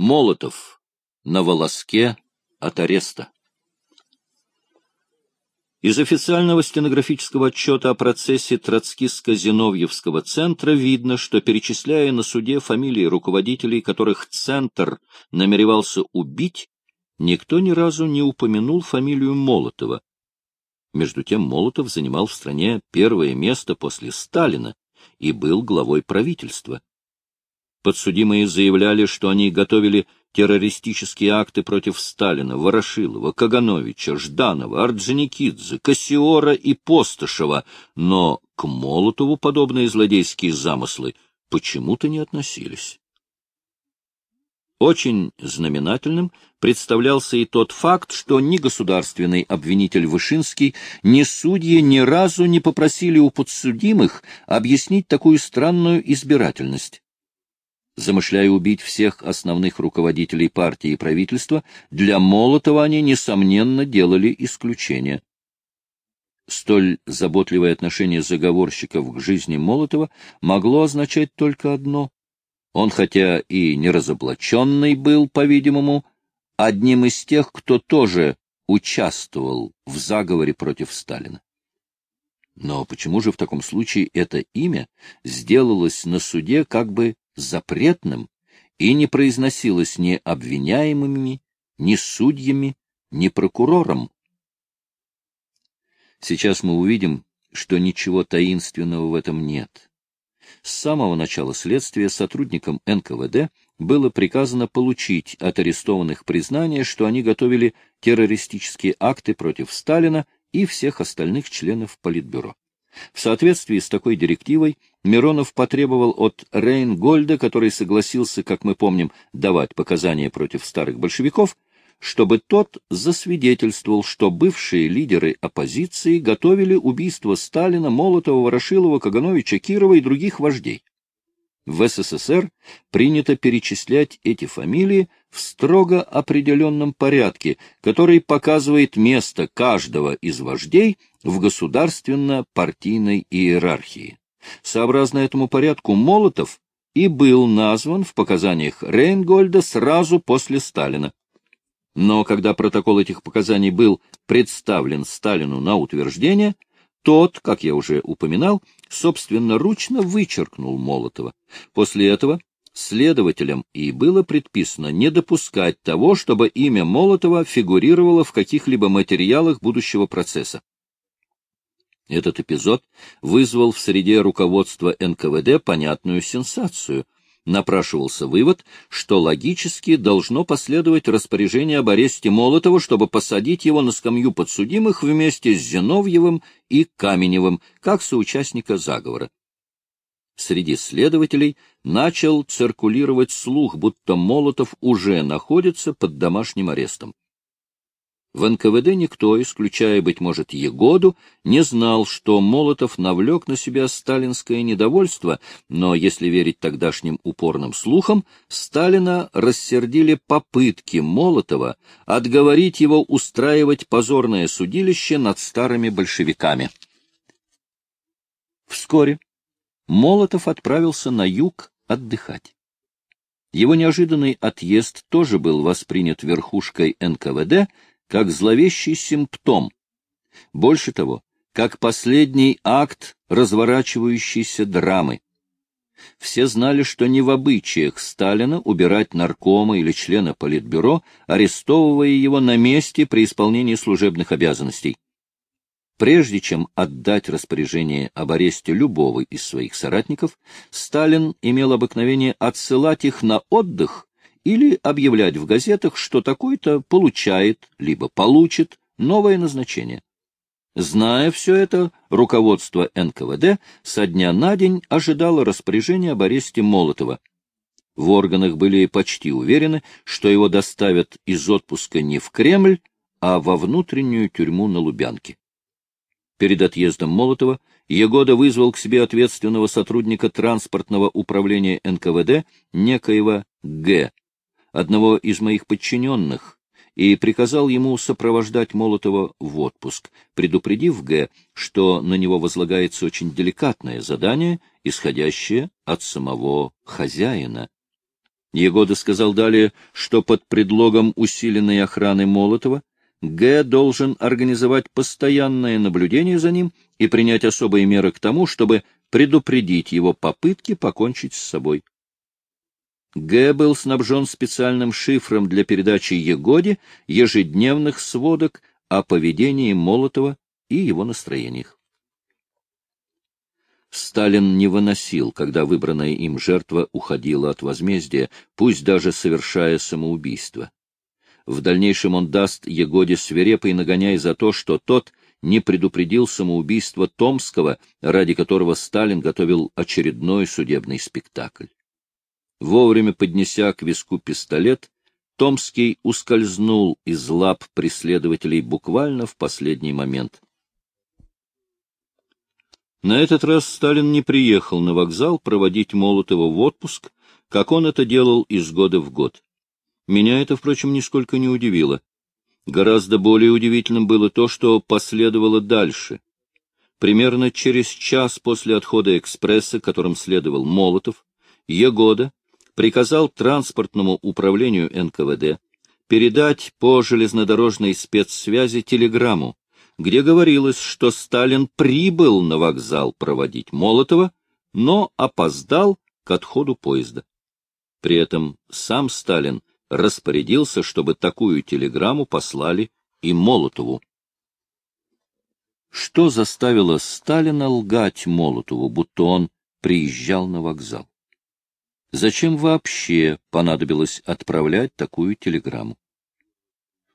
Молотов на волоске от ареста. Из официального стенографического отчета о процессе Троцкистско-Зиновьевского центра видно, что, перечисляя на суде фамилии руководителей, которых Центр намеревался убить, никто ни разу не упомянул фамилию Молотова. Между тем Молотов занимал в стране первое место после Сталина и был главой правительства. Подсудимые заявляли, что они готовили террористические акты против Сталина, Ворошилова, Кагановича, Жданова, Орджоникидзе, Кассиора и Постышева, но к Молотову подобные злодейские замыслы почему-то не относились. Очень знаменательным представлялся и тот факт, что ни государственный обвинитель Вышинский, ни судьи ни разу не попросили у подсудимых объяснить такую странную избирательность. Замышляя убить всех основных руководителей партии и правительства, для Молотова они, несомненно, делали исключение. Столь заботливое отношение заговорщиков к жизни Молотова могло означать только одно он, хотя и не разоблаченный был, по-видимому, одним из тех, кто тоже участвовал в заговоре против Сталина. Но почему же в таком случае это имя сделалось на суде как бы запретным и не произносилось ни обвиняемыми, ни судьями, ни прокурором? Сейчас мы увидим, что ничего таинственного в этом нет. С самого начала следствия сотрудникам НКВД было приказано получить от арестованных признание, что они готовили террористические акты против Сталина и всех остальных членов Политбюро. В соответствии с такой директивой Миронов потребовал от Рейнгольда, который согласился, как мы помним, давать показания против старых большевиков, чтобы тот засвидетельствовал, что бывшие лидеры оппозиции готовили убийство Сталина, Молотова, Ворошилова, Кагановича, Кирова и других вождей. В СССР принято перечислять эти фамилии в строго определенном порядке, который показывает место каждого из вождей в государственно-партийной иерархии. Сообразно этому порядку Молотов и был назван в показаниях Рейнгольда сразу после Сталина. Но когда протокол этих показаний был представлен Сталину на утверждение, тот, как я уже упоминал, собственноручно вычеркнул Молотова. После этого следователям и было предписано не допускать того, чтобы имя Молотова фигурировало в каких-либо материалах будущего процесса. Этот эпизод вызвал в среде руководства НКВД понятную сенсацию — напрашивался вывод, что логически должно последовать распоряжение об аресте Молотова, чтобы посадить его на скамью подсудимых вместе с Зиновьевым и Каменевым, как соучастника заговора. Среди следователей начал циркулировать слух, будто Молотов уже находится под домашним арестом. В НКВД никто, исключая, быть может, Егоду, не знал, что Молотов навлек на себя сталинское недовольство, но, если верить тогдашним упорным слухам, Сталина рассердили попытки Молотова отговорить его устраивать позорное судилище над старыми большевиками. Вскоре Молотов отправился на юг отдыхать. Его неожиданный отъезд тоже был воспринят верхушкой НКВД — как зловещий симптом. Больше того, как последний акт разворачивающейся драмы. Все знали, что не в обычаях Сталина убирать наркома или члена Политбюро, арестовывая его на месте при исполнении служебных обязанностей. Прежде чем отдать распоряжение об аресте любого из своих соратников, Сталин имел обыкновение отсылать их на отдых или объявлять в газетах, что такой-то получает, либо получит новое назначение. Зная все это, руководство НКВД со дня на день ожидало распоряжения об аресте Молотова. В органах были почти уверены, что его доставят из отпуска не в Кремль, а во внутреннюю тюрьму на Лубянке. Перед отъездом Молотова Егода вызвал к себе ответственного сотрудника транспортного управления НКВД, некоего Г., одного из моих подчиненных и приказал ему сопровождать Молотова в отпуск, предупредив Г., что на него возлагается очень деликатное задание, исходящее от самого хозяина. Егода сказал далее, что под предлогом усиленной охраны Молотова Г. должен организовать постоянное наблюдение за ним и принять особые меры к тому, чтобы предупредить его попытки покончить с собой. Г. был снабжен специальным шифром для передачи Егоде ежедневных сводок о поведении Молотова и его настроениях. Сталин не выносил, когда выбранная им жертва уходила от возмездия, пусть даже совершая самоубийство. В дальнейшем он даст Егоде свирепый нагоняй за то, что тот не предупредил самоубийство Томского, ради которого Сталин готовил очередной судебный спектакль. Вовремя поднеся к виску пистолет, Томский ускользнул из лап преследователей буквально в последний момент. На этот раз Сталин не приехал на вокзал проводить Молотова в отпуск, как он это делал из года в год. Меня это, впрочем, нисколько не удивило. Гораздо более удивительным было то, что последовало дальше. Примерно через час после отхода экспресса, которым следовал Молотов, Егода приказал транспортному управлению НКВД передать по железнодорожной спецсвязи телеграмму, где говорилось, что Сталин прибыл на вокзал проводить Молотова, но опоздал к отходу поезда. При этом сам Сталин распорядился, чтобы такую телеграмму послали и Молотову. Что заставило Сталина лгать Молотову, будто он приезжал на вокзал? Зачем вообще понадобилось отправлять такую телеграмму?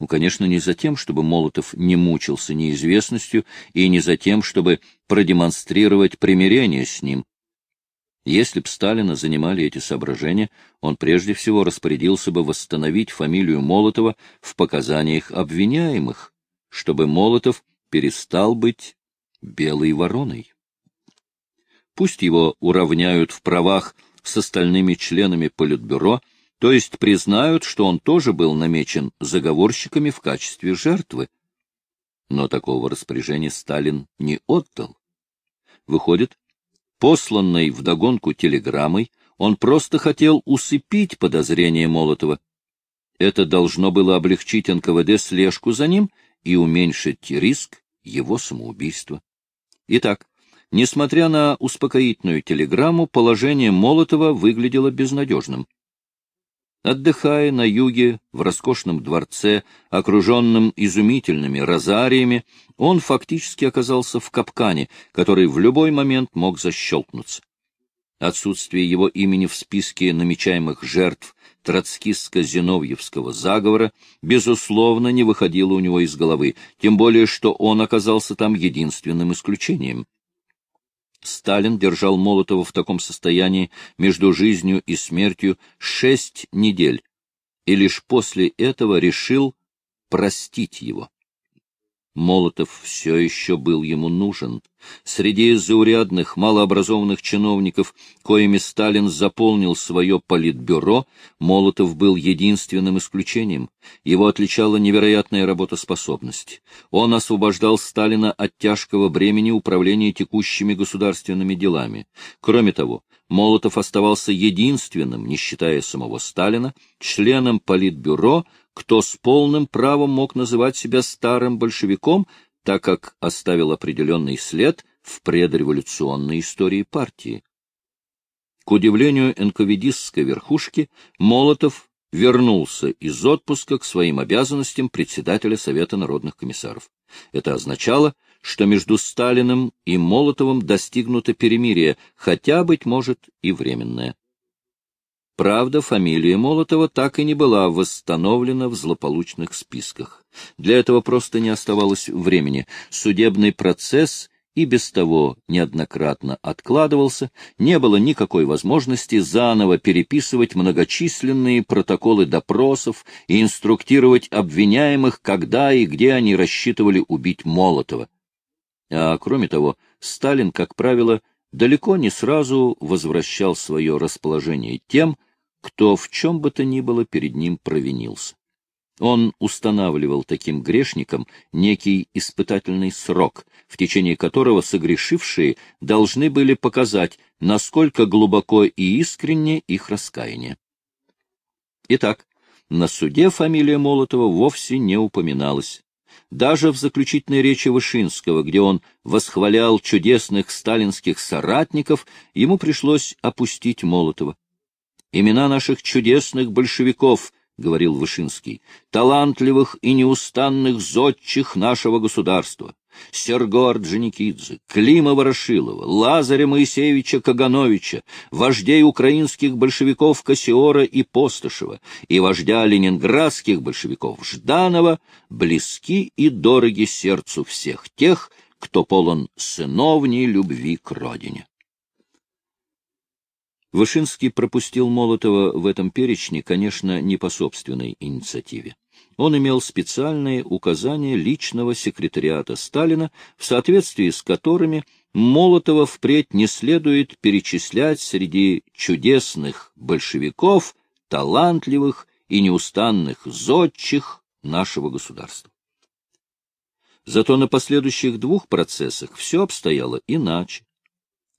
Ну, конечно, не за тем, чтобы Молотов не мучился неизвестностью, и не за тем, чтобы продемонстрировать примирение с ним. Если б Сталина занимали эти соображения, он прежде всего распорядился бы восстановить фамилию Молотова в показаниях обвиняемых, чтобы Молотов перестал быть белой вороной. Пусть его уравняют в правах с остальными членами Политбюро, то есть признают, что он тоже был намечен заговорщиками в качестве жертвы. Но такого распоряжения Сталин не отдал. Выходит, посланной вдогонку телеграммой, он просто хотел усыпить подозрения Молотова. Это должно было облегчить НКВД слежку за ним и уменьшить риск его самоубийства. Итак, несмотря на успокоительную телеграмму, положение Молотова выглядело безнадежным. Отдыхая на юге, в роскошном дворце, окруженном изумительными розариями, он фактически оказался в капкане, который в любой момент мог защелкнуться. Отсутствие его имени в списке намечаемых жертв троцкистско-зиновьевского заговора, безусловно, не выходило у него из головы, тем более, что он оказался там единственным исключением. Сталин держал Молотова в таком состоянии между жизнью и смертью шесть недель, и лишь после этого решил простить его. Молотов все еще был ему нужен. Среди заурядных, малообразованных чиновников, коими Сталин заполнил свое политбюро, Молотов был единственным исключением. Его отличала невероятная работоспособность. Он освобождал Сталина от тяжкого бремени управления текущими государственными делами. Кроме того, Молотов оставался единственным, не считая самого Сталина, членом политбюро, кто с полным правом мог называть себя старым большевиком, так как оставил определенный след в предреволюционной истории партии. К удивлению энковидистской верхушки, Молотов вернулся из отпуска к своим обязанностям председателя Совета народных комиссаров. Это означало, что между Сталиным и Молотовым достигнуто перемирие, хотя, быть может, и временное. Правда, фамилия Молотова так и не была восстановлена в злополучных списках. Для этого просто не оставалось времени. Судебный процесс и без того неоднократно откладывался, не было никакой возможности заново переписывать многочисленные протоколы допросов и инструктировать обвиняемых, когда и где они рассчитывали убить Молотова. А кроме того, Сталин, как правило, далеко не сразу возвращал свое расположение тем, кто в чем бы то ни было перед ним провинился. Он устанавливал таким грешникам некий испытательный срок, в течение которого согрешившие должны были показать, насколько глубоко и искренне их раскаяние. Итак, на суде фамилия Молотова вовсе не упоминалась. Даже в заключительной речи Вышинского, где он восхвалял чудесных сталинских соратников, ему пришлось опустить Молотова. «Имена наших чудесных большевиков», — говорил Вышинский, — «талантливых и неустанных зодчих нашего государства, Серго Орджоникидзе, Клима Ворошилова, Лазаря Моисеевича Кагановича, вождей украинских большевиков Кассиора и Постышева и вождя ленинградских большевиков Жданова близки и дороги сердцу всех тех, кто полон сыновней любви к родине. Вышинский пропустил Молотова в этом перечне, конечно, не по собственной инициативе он имел специальные указания личного секретариата Сталина, в соответствии с которыми Молотова впредь не следует перечислять среди чудесных большевиков, талантливых и неустанных зодчих нашего государства. Зато на последующих двух процессах все обстояло иначе.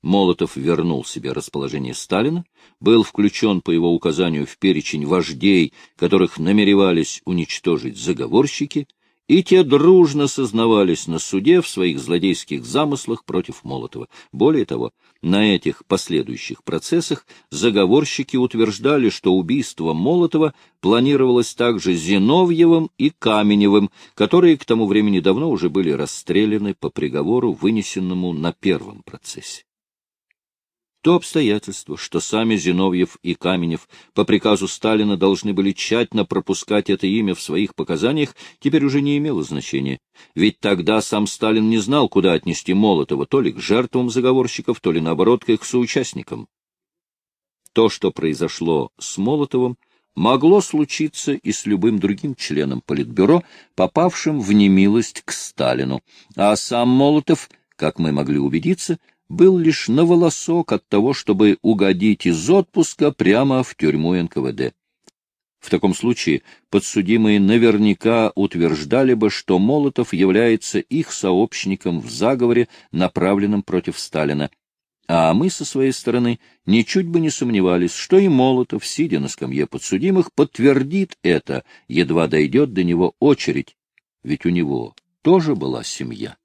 Молотов вернул себе расположение Сталина, был включен по его указанию в перечень вождей, которых намеревались уничтожить заговорщики, и те дружно сознавались на суде в своих злодейских замыслах против Молотова. Более того, на этих последующих процессах заговорщики утверждали, что убийство Молотова планировалось также Зиновьевым и Каменевым, которые к тому времени давно уже были расстреляны по приговору, вынесенному на первом процессе. То обстоятельство, что сами Зиновьев и Каменев по приказу Сталина должны были тщательно пропускать это имя в своих показаниях, теперь уже не имело значения. Ведь тогда сам Сталин не знал, куда отнести Молотова, то ли к жертвам заговорщиков, то ли, наоборот, к их соучастникам. То, что произошло с Молотовым, могло случиться и с любым другим членом Политбюро, попавшим в немилость к Сталину. А сам Молотов, как мы могли убедиться, был лишь на волосок от того, чтобы угодить из отпуска прямо в тюрьму НКВД. В таком случае подсудимые наверняка утверждали бы, что Молотов является их сообщником в заговоре, направленном против Сталина, а мы со своей стороны ничуть бы не сомневались, что и Молотов, сидя на скамье подсудимых, подтвердит это, едва дойдет до него очередь, ведь у него тоже была семья.